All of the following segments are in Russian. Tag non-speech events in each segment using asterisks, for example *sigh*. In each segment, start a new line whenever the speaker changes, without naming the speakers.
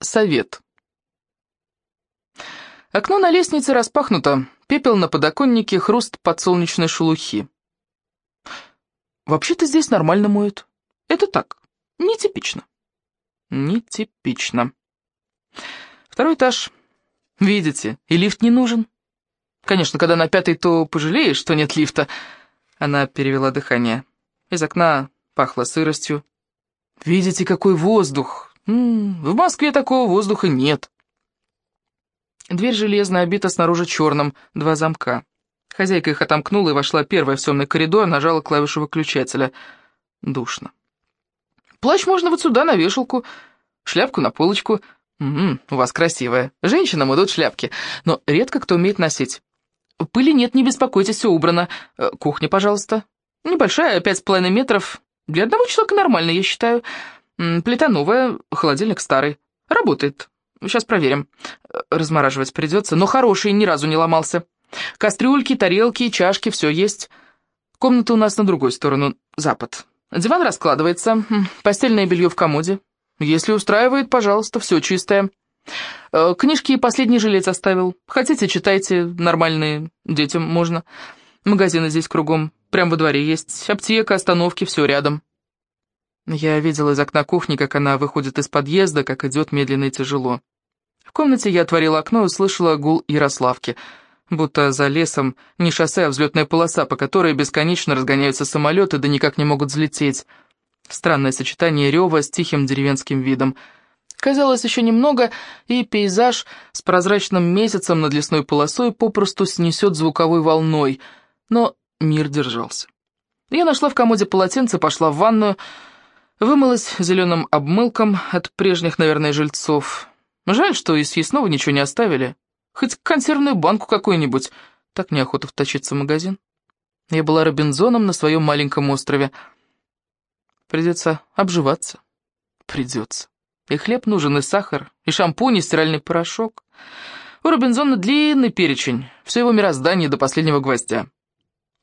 Совет. Окно на лестнице распахнуто, пепел на подоконнике, хруст подсолнечной шелухи. Вообще-то здесь нормально моют. Это так, нетипично. Нетипично. Второй этаж. Видите, и лифт не нужен. Конечно, когда на пятый, то пожалеешь, что нет лифта. Она перевела дыхание. Из окна пахло сыростью. Видите, какой воздух. В Москве такого воздуха нет. Дверь железная, обита снаружи черным, два замка. Хозяйка их отомкнула и вошла первая в темный коридор, нажала клавишу выключателя. Душно. Плащ можно вот сюда, на вешалку, шляпку на полочку. М -м, у вас красивая. Женщинам идут шляпки, но редко кто умеет носить. Пыли нет, не беспокойтесь, все убрано. Э, кухня, пожалуйста. Небольшая, пять с половиной метров. Для одного человека нормально, я считаю. Плита новая, холодильник старый. Работает. Сейчас проверим. Э, размораживать придется, но хороший, ни разу не ломался. Кастрюльки, тарелки, чашки, все есть. Комната у нас на другой сторону, запад. Диван раскладывается, постельное белье в комоде. Если устраивает, пожалуйста, все чистое. Э, книжки последний жилец оставил. Хотите, читайте, нормальные, детям можно. Магазины здесь кругом, прямо во дворе есть. Аптека, остановки, все рядом. Я видела из окна кухни, как она выходит из подъезда, как идет медленно и тяжело. В комнате я отворила окно и услышала гул Ярославки, будто за лесом не шоссе, а взлетная полоса, по которой бесконечно разгоняются самолеты, да никак не могут взлететь. Странное сочетание рева с тихим деревенским видом. Казалось, еще немного, и пейзаж с прозрачным месяцем над лесной полосой попросту снесет звуковой волной, но мир держался. Я нашла в комоде полотенце, пошла в ванную, Вымылась зеленым обмылком от прежних, наверное, жильцов. Жаль, что из съестного ничего не оставили. Хоть консервную банку какую-нибудь. Так неохота втащиться в магазин. Я была Робинзоном на своем маленьком острове. Придется обживаться. Придется. И хлеб нужен, и сахар, и шампунь, и стиральный порошок. У Робинзона длинный перечень, все его мироздание до последнего гвоздя.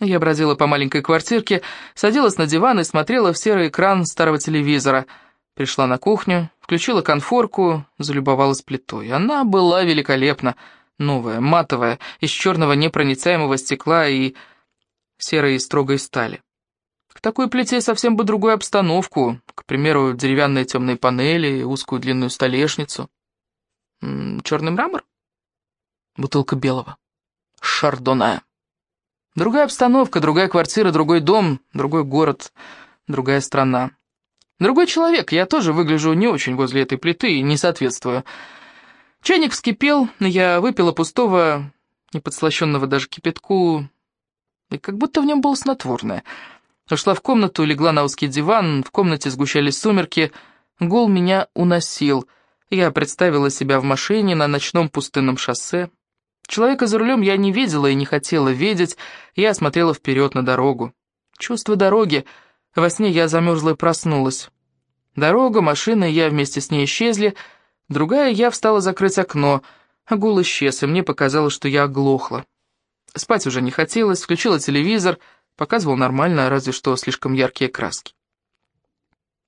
Я бродила по маленькой квартирке, садилась на диван и смотрела в серый экран старого телевизора. Пришла на кухню, включила конфорку, залюбовалась плитой. Она была великолепна, новая, матовая, из черного непроницаемого стекла и серой строгой стали. К такой плите совсем бы другую обстановку, к примеру, деревянные темные панели, узкую длинную столешницу. Черный мрамор? Бутылка белого. Шардоне. Другая обстановка, другая квартира, другой дом, другой город, другая страна. Другой человек, я тоже выгляжу не очень возле этой плиты и не соответствую. Чайник вскипел, я выпила пустого, не подслащенного даже кипятку, и как будто в нем было снотворное. Ушла в комнату, легла на узкий диван, в комнате сгущались сумерки, гул меня уносил. Я представила себя в машине на ночном пустынном шоссе. Человека за рулем я не видела и не хотела видеть, я смотрела вперед на дорогу. Чувство дороги. Во сне я замерзла и проснулась. Дорога, машина, я вместе с ней исчезли. Другая я встала закрыть окно. Гул исчез, и мне показалось, что я оглохла. Спать уже не хотелось, включила телевизор, показывал нормально, разве что слишком яркие краски.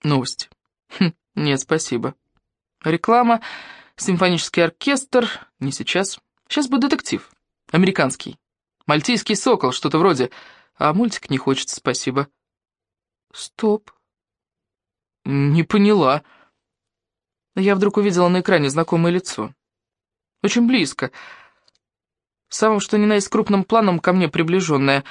Новости. Хм, нет, спасибо. Реклама, симфонический оркестр, не сейчас. Сейчас будет детектив. Американский. Мальтийский сокол, что-то вроде. А мультик не хочется, спасибо. Стоп. Не поняла. Я вдруг увидела на экране знакомое лицо. Очень близко. Самым что ни на есть крупным планом ко мне приближенное.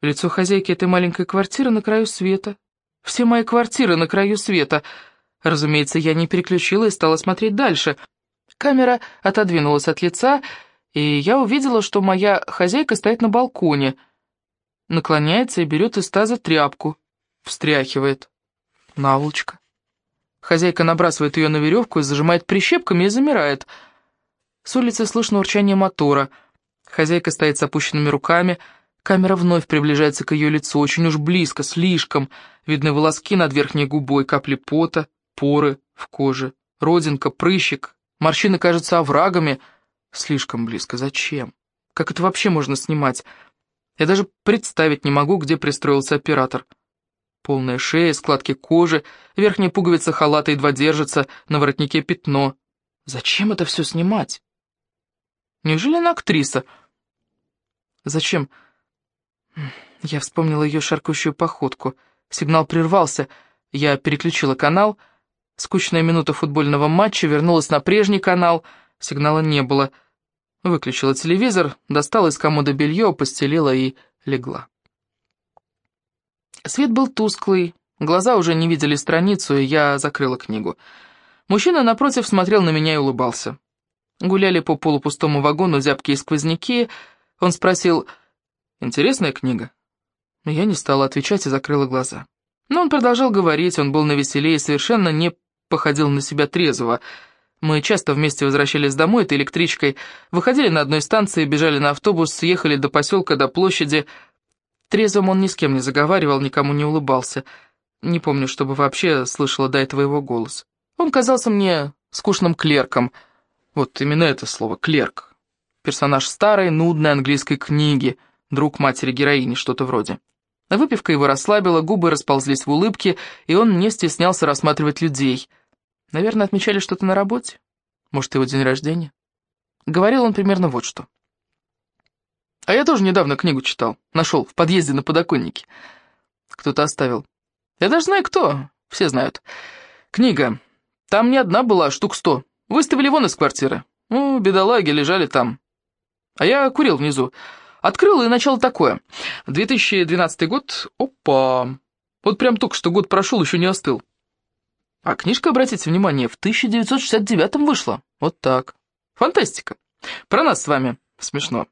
Лицо хозяйки этой маленькой квартиры на краю света. Все мои квартиры на краю света. Разумеется, я не переключила и стала смотреть дальше — Камера отодвинулась от лица, и я увидела, что моя хозяйка стоит на балконе, наклоняется и берет из таза тряпку, встряхивает. Наволочка. Хозяйка набрасывает ее на веревку и зажимает прищепками и замирает. С улицы слышно урчание мотора. Хозяйка стоит с опущенными руками. Камера вновь приближается к ее лицу, очень уж близко, слишком. Видны волоски над верхней губой, капли пота, поры в коже, родинка, прыщик, Морщины кажутся оврагами. Слишком близко. Зачем? Как это вообще можно снимать? Я даже представить не могу, где пристроился оператор. Полная шея, складки кожи, верхняя пуговица халата едва держится, на воротнике пятно. Зачем это все снимать? Неужели она актриса? Зачем? Я вспомнила ее шаркающую походку. Сигнал прервался. Я переключила канал. Скучная минута футбольного матча вернулась на прежний канал. Сигнала не было. Выключила телевизор, достала из комода белье, постелила и легла. Свет был тусклый, глаза уже не видели страницу, и я закрыла книгу. Мужчина напротив смотрел на меня и улыбался. Гуляли по полупустому вагону зябкие сквозняки. Он спросил, «Интересная книга?» Я не стала отвечать и закрыла глаза. Но он продолжал говорить, он был навеселее и совершенно не походил на себя трезвого. Мы часто вместе возвращались домой этой электричкой, выходили на одной станции, бежали на автобус, ехали до поселка, до площади. Трезвым он ни с кем не заговаривал, никому не улыбался. Не помню, чтобы вообще слышала до этого его голос. Он казался мне скучным клерком. Вот именно это слово «клерк». Персонаж старой, нудной английской книги, друг матери-героини, что-то вроде. Выпивка его расслабила, губы расползлись в улыбке, и он не стеснялся рассматривать людей. Наверное, отмечали что-то на работе. Может, его день рождения. Говорил он примерно вот что. А я тоже недавно книгу читал. Нашел в подъезде на подоконнике. Кто-то оставил. Я даже знаю, кто. Все знают. Книга. Там не одна была, штук сто. Выставили вон из квартиры. Ну, бедолаги лежали там. А я курил внизу. Открыл и начало такое. 2012 год. Опа. Вот прям только что год прошел, еще не остыл. А книжка, обратите внимание, в 1969 вышла. Вот так. Фантастика. Про нас с вами. Смешно.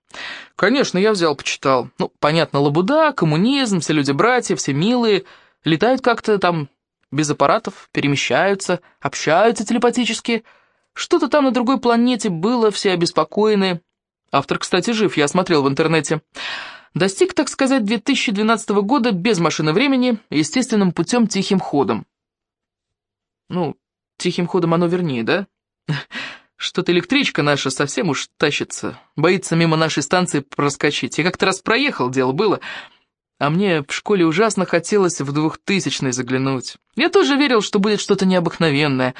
Конечно, я взял, почитал. Ну, понятно, лабуда, коммунизм, все люди-братья, все милые. Летают как-то там без аппаратов, перемещаются, общаются телепатически. Что-то там на другой планете было, все обеспокоены. Автор, кстати, жив, я смотрел в интернете. Достиг, так сказать, 2012 года без машины времени, естественным путем тихим ходом. Ну, тихим ходом оно вернее, да? Что-то электричка наша совсем уж тащится, боится мимо нашей станции проскочить. Я как-то раз проехал, дело было, а мне в школе ужасно хотелось в двухтысячный заглянуть. Я тоже верил, что будет что-то необыкновенное.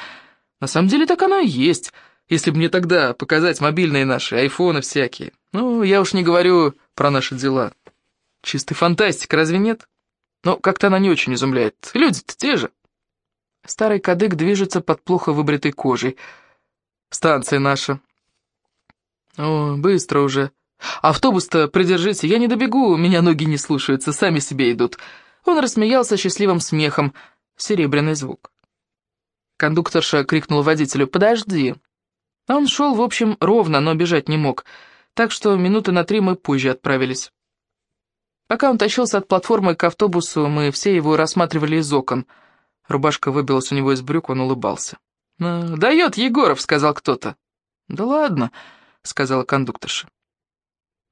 На самом деле так оно и есть — если бы мне тогда показать мобильные наши, айфоны всякие. Ну, я уж не говорю про наши дела. Чистый фантастик, разве нет? Но как-то она не очень изумляет. Люди-то те же. Старый кадык движется под плохо выбритой кожей. Станция наша. О, быстро уже. Автобус-то придержите, я не добегу, меня ноги не слушаются, сами себе идут. Он рассмеялся счастливым смехом. Серебряный звук. Кондукторша крикнула водителю «Подожди». А он шел, в общем, ровно, но бежать не мог, так что минуты на три мы позже отправились. Пока он тащился от платформы к автобусу, мы все его рассматривали из окон. Рубашка выбилась у него из брюк, он улыбался. «Ну, «Дает Егоров», — сказал кто-то. «Да ладно», — сказала кондукторша.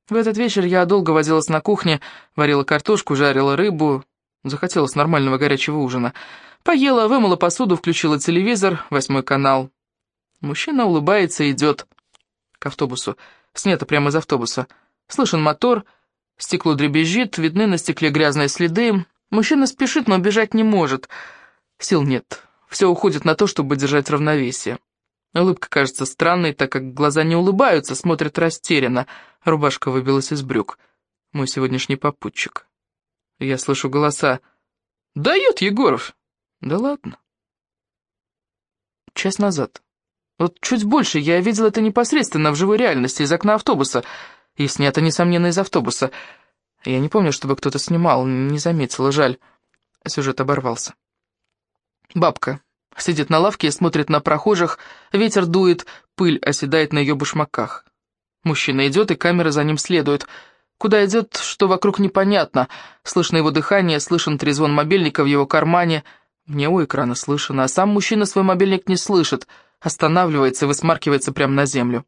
В этот вечер я долго возилась на кухне, варила картошку, жарила рыбу. Захотелось нормального горячего ужина. Поела, вымыла посуду, включила телевизор, восьмой канал. Мужчина улыбается и идет к автобусу. Снято прямо из автобуса. Слышен мотор, стекло дребезжит, видны на стекле грязные следы. Мужчина спешит, но бежать не может. Сил нет. Все уходит на то, чтобы держать равновесие. Улыбка кажется странной, так как глаза не улыбаются, смотрят растерянно. Рубашка выбилась из брюк. Мой сегодняшний попутчик. Я слышу голоса. «Дает Егоров!» «Да ладно». Час назад. Вот чуть больше я видел это непосредственно в живой реальности из окна автобуса. И снято, несомненно, из автобуса. Я не помню, чтобы кто-то снимал, не заметила, жаль. Сюжет оборвался. Бабка сидит на лавке и смотрит на прохожих, ветер дует, пыль оседает на ее башмаках. Мужчина идет, и камера за ним следует. Куда идет, что вокруг непонятно. Слышно его дыхание, слышен трезвон мобильника в его кармане. Мне у экрана слышно, а сам мужчина свой мобильник не слышит — останавливается и высмаркивается прямо на землю.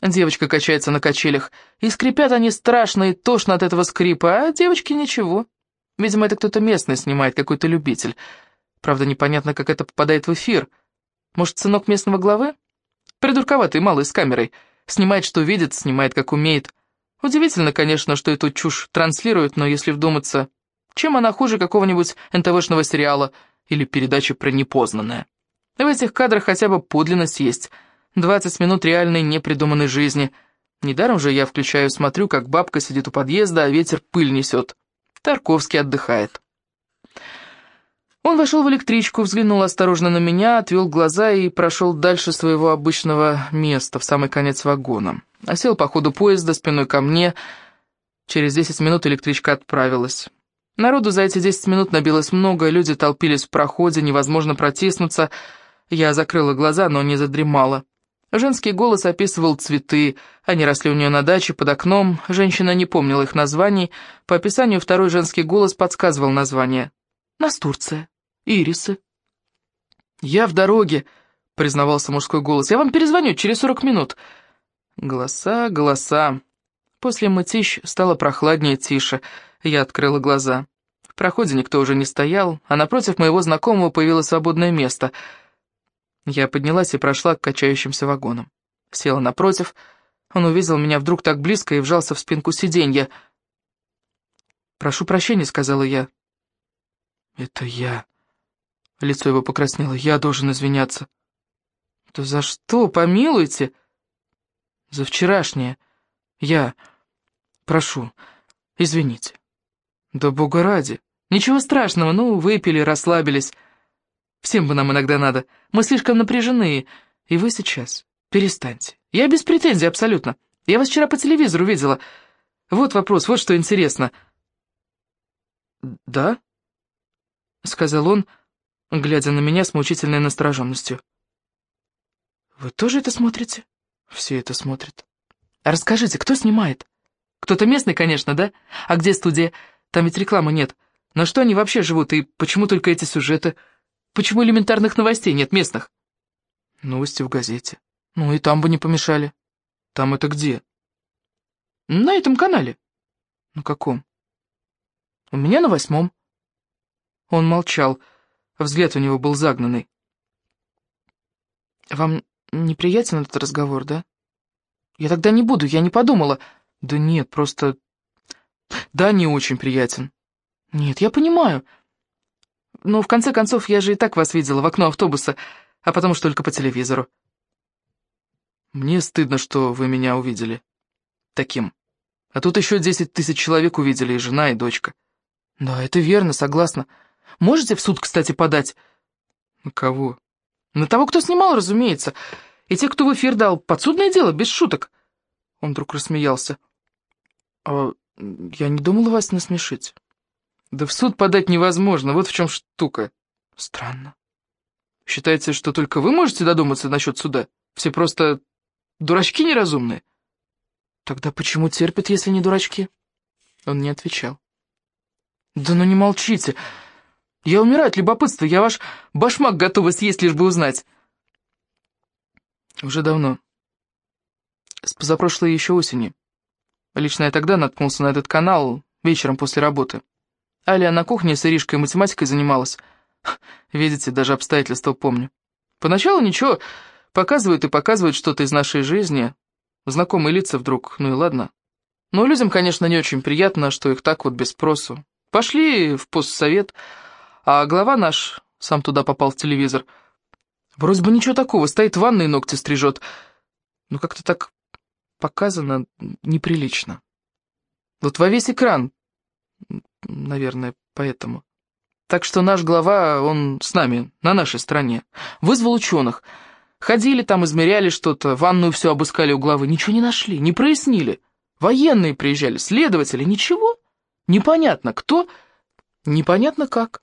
Девочка качается на качелях, и скрипят они страшно и тошно от этого скрипа, а девочке ничего. Видимо, это кто-то местный снимает, какой-то любитель. Правда, непонятно, как это попадает в эфир. Может, сынок местного главы? Придурковатый малый с камерой. Снимает, что видит, снимает, как умеет. Удивительно, конечно, что эту чушь транслируют, но если вдуматься, Чем она хуже какого-нибудь НТВшного сериала или передачи про непознанное? В этих кадрах хотя бы подлинность есть. 20 минут реальной непридуманной жизни. Недаром же я включаю, смотрю, как бабка сидит у подъезда, а ветер пыль несет. Тарковский отдыхает. Он вошел в электричку, взглянул осторожно на меня, отвел глаза и прошел дальше своего обычного места, в самый конец вагона. А сел по ходу поезда спиной ко мне. Через десять минут электричка отправилась. Народу за эти десять минут набилось много, люди толпились в проходе, невозможно протиснуться. Я закрыла глаза, но не задремала. Женский голос описывал цветы. Они росли у нее на даче, под окном. Женщина не помнила их названий. По описанию второй женский голос подсказывал название. «Настурция». Ирисы». «Я в дороге», — признавался мужской голос. «Я вам перезвоню через сорок минут». Голоса, голоса. После мытищ стало прохладнее, тише. Я открыла глаза. В проходе никто уже не стоял, а напротив моего знакомого появилось свободное место. Я поднялась и прошла к качающимся вагонам. Села напротив. Он увидел меня вдруг так близко и вжался в спинку сиденья. «Прошу прощения», — сказала я. «Это я», Лицо его покраснело. «Я должен извиняться». «Да за что? Помилуйте!» «За вчерашнее. Я... Прошу, извините». «Да бога ради. Ничего страшного, ну, выпили, расслабились. Всем бы нам иногда надо. Мы слишком напряжены, и вы сейчас. Перестаньте. Я без претензий абсолютно. Я вас вчера по телевизору видела. Вот вопрос, вот что интересно». «Да?» — сказал он, — глядя на меня с мучительной настороженностью. «Вы тоже это смотрите?» «Все это смотрят». «А расскажите, кто снимает?» «Кто-то местный, конечно, да? А где студия? Там ведь рекламы нет. На что они вообще живут, и почему только эти сюжеты? Почему элементарных новостей нет местных?» «Новости в газете. Ну и там бы не помешали». «Там это где?» «На этом канале». «На каком?» «У меня на восьмом». Он молчал, — Взгляд у него был загнанный. «Вам неприятен этот разговор, да?» «Я тогда не буду, я не подумала». «Да нет, просто...» «Да, не очень приятен». «Нет, я понимаю. Но в конце концов я же и так вас видела в окно автобуса, а потом уж только по телевизору». «Мне стыдно, что вы меня увидели. Таким. А тут еще десять тысяч человек увидели, и жена, и дочка». «Да, это верно, согласна. Можете в суд, кстати, подать?» «На кого?» «На того, кто снимал, разумеется. И те, кто в эфир дал. Подсудное дело, без шуток». Он вдруг рассмеялся. «А я не думала вас насмешить». «Да в суд подать невозможно, вот в чем штука». «Странно. Считаете, что только вы можете додуматься насчет суда? Все просто дурачки неразумные?» «Тогда почему терпят, если не дурачки?» Он не отвечал. «Да ну не молчите!» Я умираю от любопытства, я ваш башмак готова съесть, лишь бы узнать. Уже давно. С позапрошлой еще осени. Лично я тогда наткнулся на этот канал вечером после работы. Аля на кухне с Иришкой математикой занималась. *laughs* Видите, даже обстоятельства помню. Поначалу ничего, показывают и показывают что-то из нашей жизни. Знакомые лица вдруг, ну и ладно. Но людям, конечно, не очень приятно, что их так вот без спросу. Пошли в постсовет, а глава наш сам туда попал в телевизор. Вроде бы ничего такого, стоит в ванной ногти стрижет. Но как-то так показано неприлично. Вот во весь экран, наверное, поэтому. Так что наш глава, он с нами, на нашей стороне. Вызвал ученых. Ходили там, измеряли что-то, ванную все обыскали у главы. Ничего не нашли, не прояснили. Военные приезжали, следователи, ничего. Непонятно кто, непонятно как.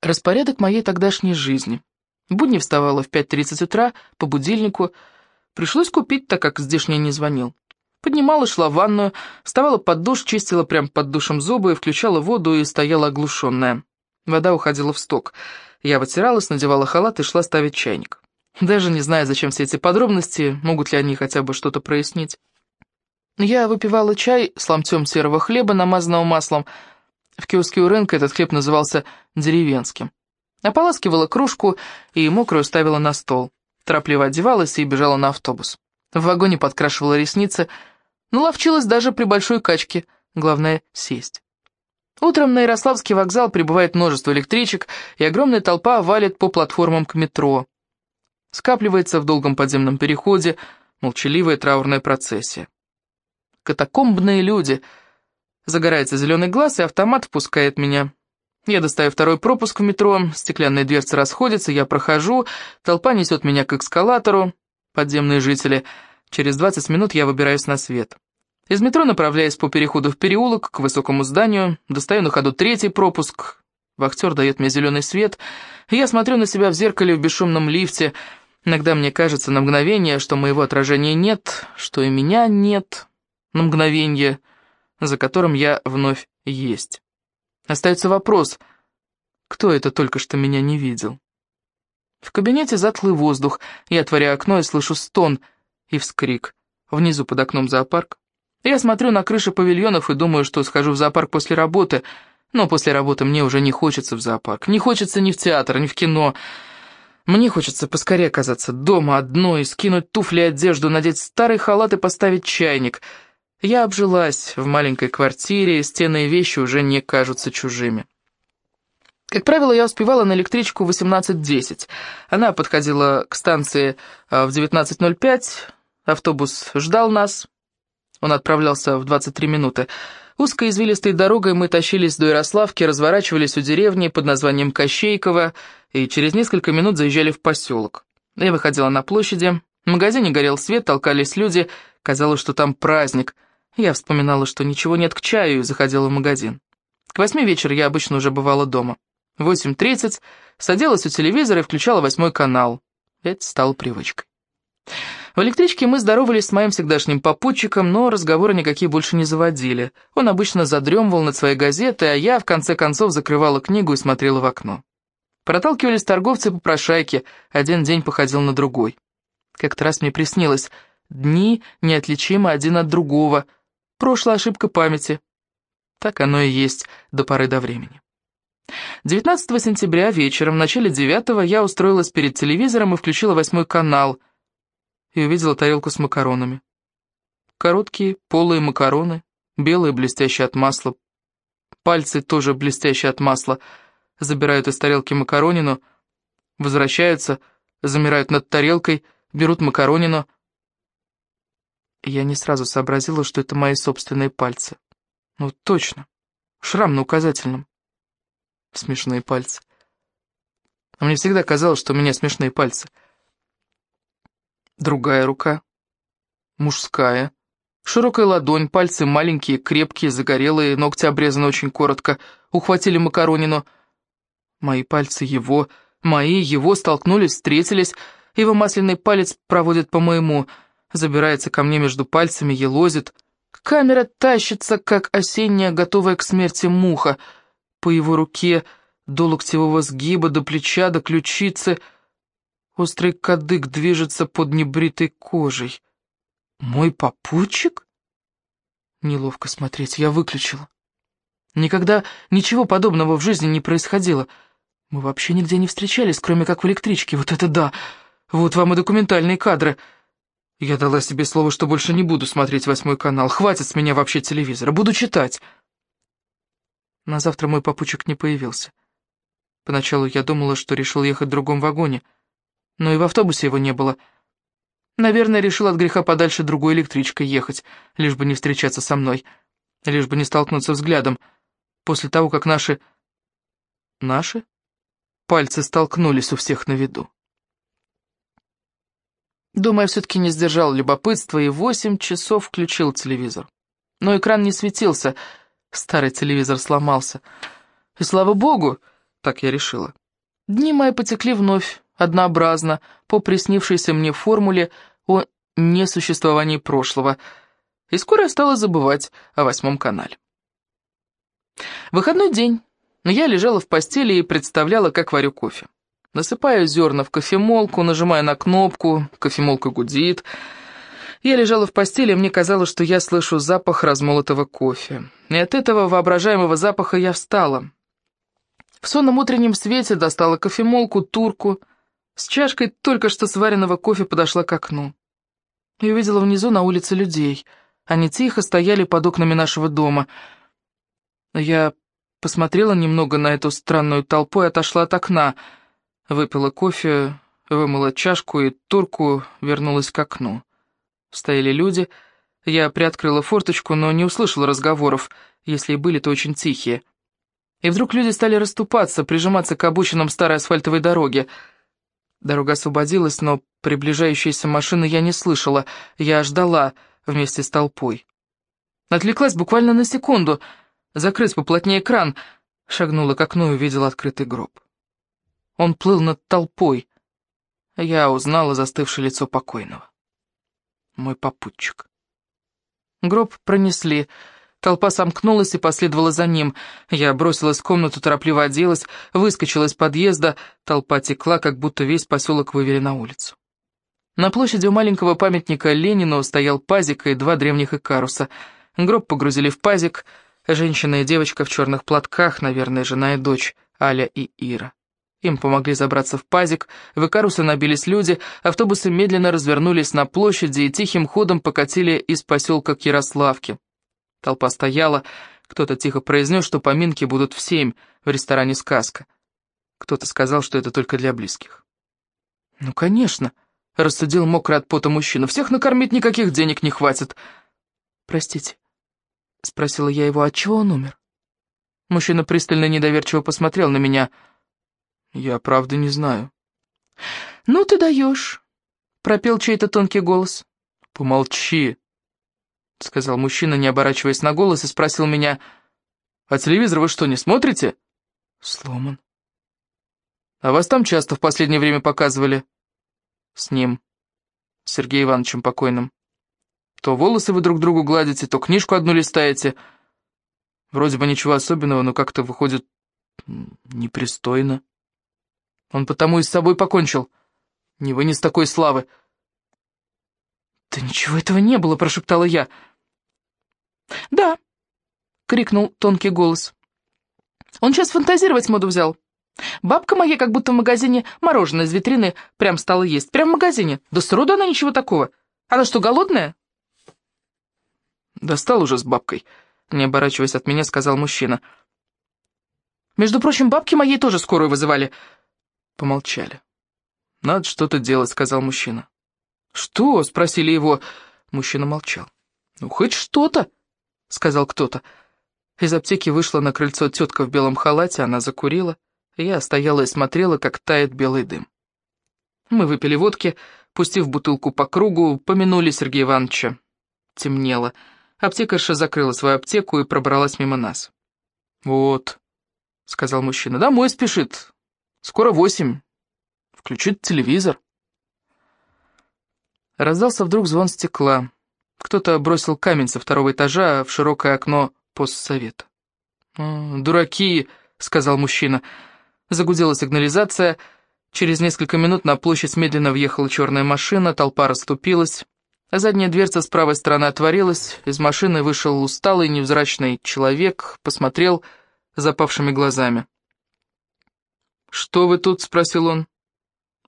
Распорядок моей тогдашней жизни. Будни вставала в 5.30 утра по будильнику. Пришлось купить, так как здешний не звонил. Поднимала, шла в ванную, вставала под душ, чистила прямо под душем зубы, включала воду и стояла оглушенная. Вода уходила в сток. Я вытиралась, надевала халат и шла ставить чайник. Даже не знаю, зачем все эти подробности, могут ли они хотя бы что-то прояснить. Я выпивала чай с ломтем серого хлеба, намазанного маслом, в киоске у рынка этот хлеб назывался деревенским. Ополаскивала кружку и мокрую ставила на стол. Торопливо одевалась и бежала на автобус. В вагоне подкрашивала ресницы, но ловчилась даже при большой качке. Главное — сесть. Утром на Ярославский вокзал прибывает множество электричек, и огромная толпа валит по платформам к метро. Скапливается в долгом подземном переходе молчаливая траурная процессия. Катакомбные люди. Загорается зеленый глаз, и автомат впускает меня. Я достаю второй пропуск в метро, стеклянные дверцы расходятся, я прохожу, толпа несет меня к эскалатору, подземные жители. Через 20 минут я выбираюсь на свет. Из метро направляясь по переходу в переулок к высокому зданию, достаю на ходу третий пропуск. Вахтер дает мне зеленый свет, и я смотрю на себя в зеркале в бесшумном лифте. Иногда мне кажется на мгновение, что моего отражения нет, что и меня нет, на мгновение, за которым я вновь есть. Остается вопрос, кто это только что меня не видел? В кабинете затлый воздух, я отворяю окно и слышу стон и вскрик. Внизу под окном зоопарк. Я смотрю на крыши павильонов и думаю, что схожу в зоопарк после работы, но после работы мне уже не хочется в зоопарк, не хочется ни в театр, ни в кино. Мне хочется поскорее оказаться дома одной, скинуть туфли и одежду, надеть старый халат и поставить чайник. Я обжилась в маленькой квартире, стены и вещи уже не кажутся чужими. Как правило, я успевала на электричку в 18.10. Она подходила к станции а, в 19.05, автобус ждал нас, он отправлялся в 23 минуты. Узкой извилистой дорогой мы тащились до Ярославки, разворачивались у деревни под названием Кощейково и через несколько минут заезжали в поселок. Я выходила на площади, в магазине горел свет, толкались люди, казалось, что там праздник. Я вспоминала, что ничего нет к чаю и заходила в магазин. К восьми вечера я обычно уже бывала дома. В 8.30 садилась у телевизора и включала восьмой канал. Это стало привычкой. В электричке мы здоровались с моим всегдашним попутчиком, но разговоры никакие больше не заводили. Он обычно задремывал над своей газетой, а я, в конце концов, закрывала книгу и смотрела в окно. Проталкивались торговцы по прошайке, один день походил на другой. Как-то раз мне приснилось, дни неотличимы один от другого, прошла ошибка памяти. Так оно и есть до поры до времени. 19 сентября вечером, в начале 9 я устроилась перед телевизором и включила восьмой канал — и увидела тарелку с макаронами. Короткие, полые макароны, белые, блестящие от масла. Пальцы тоже блестящие от масла. Забирают из тарелки макаронину, возвращаются, замирают над тарелкой, берут макаронину. Я не сразу сообразила, что это мои собственные пальцы. Ну, точно. Шрам на указательном. Смешные пальцы. А мне всегда казалось, что у меня смешные пальцы — Другая рука. Мужская. Широкая ладонь, пальцы маленькие, крепкие, загорелые, ногти обрезаны очень коротко. Ухватили макаронину. Мои пальцы его, мои, его столкнулись, встретились. Его масляный палец проводит по моему, забирается ко мне между пальцами, елозит. Камера тащится, как осенняя, готовая к смерти муха. По его руке до локтевого сгиба, до плеча, до ключицы — Острый кадык движется под небритой кожей. Мой попутчик? Неловко смотреть, я выключила. Никогда ничего подобного в жизни не происходило. Мы вообще нигде не встречались, кроме как в электричке. Вот это да! Вот вам и документальные кадры. Я дала себе слово, что больше не буду смотреть восьмой канал. Хватит с меня вообще телевизора. Буду читать. На завтра мой попутчик не появился. Поначалу я думала, что решил ехать в другом вагоне — но и в автобусе его не было. Наверное, решил от греха подальше другой электричкой ехать, лишь бы не встречаться со мной, лишь бы не столкнуться взглядом. После того, как наши... Наши? Пальцы столкнулись у всех на виду. Думаю, все-таки не сдержал любопытства и восемь часов включил телевизор. Но экран не светился, старый телевизор сломался. И слава богу, так я решила. Дни мои потекли вновь, однообразно, по приснившейся мне формуле о несуществовании прошлого, и скоро я стала забывать о восьмом канале. Выходной день. Я лежала в постели и представляла, как варю кофе. Насыпаю зерна в кофемолку, нажимаю на кнопку, кофемолка гудит. Я лежала в постели, мне казалось, что я слышу запах размолотого кофе. И от этого воображаемого запаха я встала. В сонном утреннем свете достала кофемолку, турку, с чашкой только что сваренного кофе подошла к окну. И увидела внизу на улице людей. Они тихо стояли под окнами нашего дома. Я посмотрела немного на эту странную толпу и отошла от окна. Выпила кофе, вымыла чашку и турку, вернулась к окну. Стояли люди. Я приоткрыла форточку, но не услышала разговоров, если и были, то очень тихие. И вдруг люди стали расступаться, прижиматься к обочинам старой асфальтовой дороги. Дорога освободилась, но приближающиеся машины я не слышала. Я ждала вместе с толпой. Отвлеклась буквально на секунду. Закрыть поплотнее кран. Шагнула к окну и увидела открытый гроб. Он плыл над толпой. Я узнала застывшее лицо покойного. Мой попутчик. Гроб пронесли. Толпа сомкнулась и последовала за ним. Я бросилась в комнату, торопливо оделась, выскочила из подъезда. Толпа текла, как будто весь поселок вывели на улицу. На площади у маленького памятника Ленину стоял пазик и два древних икаруса. Гроб погрузили в пазик. Женщина и девочка в черных платках, наверное, жена и дочь, Аля и Ира. Им помогли забраться в пазик, в Икарусы набились люди, автобусы медленно развернулись на площади и тихим ходом покатили из поселка к Ярославке. Толпа стояла, кто-то тихо произнес, что поминки будут в семь в ресторане «Сказка». Кто-то сказал, что это только для близких. «Ну, конечно», — рассудил мокрый от пота мужчина, — «всех накормить никаких денег не хватит». «Простите», — спросила я его, — «от чего он умер?» Мужчина пристально недоверчиво посмотрел на меня. «Я правда не знаю». «Ну ты даешь», — пропел чей-то тонкий голос.
«Помолчи», — сказал мужчина, не оборачиваясь на голос, и спросил меня, «А телевизор вы что, не смотрите?»
«Сломан».
«А вас там часто в последнее время показывали?»
«С ним,
Сергеем Ивановичем покойным. То волосы вы друг другу гладите, то книжку одну листаете. Вроде бы ничего особенного, но как-то выходит непристойно. Он потому и с собой покончил. Не вынес такой славы».
«Да ничего этого не было», — прошептала я. «Да», — крикнул тонкий голос. «Он сейчас фантазировать моду взял. Бабка моя как будто в магазине мороженое из витрины прям стала есть. Прям в магазине. Да сроду она ничего такого. Она что, голодная?»
«Достал уже с бабкой», — не оборачиваясь от меня, сказал мужчина.
«Между прочим, бабки моей тоже скорую вызывали».
Помолчали. «Надо что-то делать», — сказал мужчина.
«Что?» — спросили его. Мужчина молчал.
«Ну, хоть что-то», — сказал кто-то.
Из аптеки вышла на крыльцо тетка в белом халате, она закурила. Я стояла и смотрела, как тает белый дым. Мы выпили водки, пустив бутылку по кругу, помянули Сергея Ивановича. Темнело. Аптекарша закрыла свою аптеку и пробралась мимо нас.
«Вот», — сказал мужчина, — «домой спешит. Скоро восемь. Включит телевизор».
Раздался вдруг звон стекла. Кто-то бросил камень со второго этажа в широкое окно постсовета.
«Дураки!» — сказал мужчина.
Загудела сигнализация. Через несколько минут на площадь медленно въехала черная машина, толпа расступилась. А задняя дверца с правой стороны отворилась, из машины вышел усталый невзрачный человек, посмотрел запавшими глазами.
«Что вы тут?» — спросил он.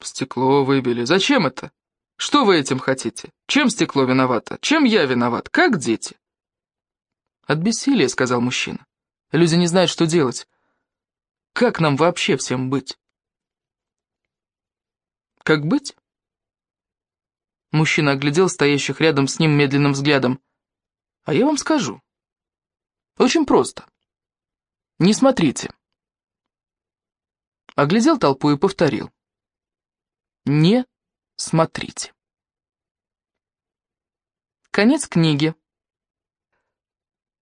«Стекло выбили. Зачем это?» Что вы этим хотите? Чем стекло виновато? Чем я виноват? Как дети?»
«От бессилия», — сказал мужчина. «Люди не знают, что делать. Как нам вообще всем быть?»
«Как быть?»
Мужчина оглядел стоящих рядом с ним медленным взглядом. «А я вам скажу. Очень просто. Не смотрите». Оглядел толпу и повторил. «Не смотрите. Конец книги.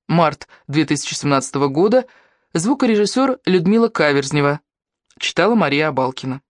Март 2017 года. Звукорежиссер Людмила Каверзнева. Читала Мария Абалкина.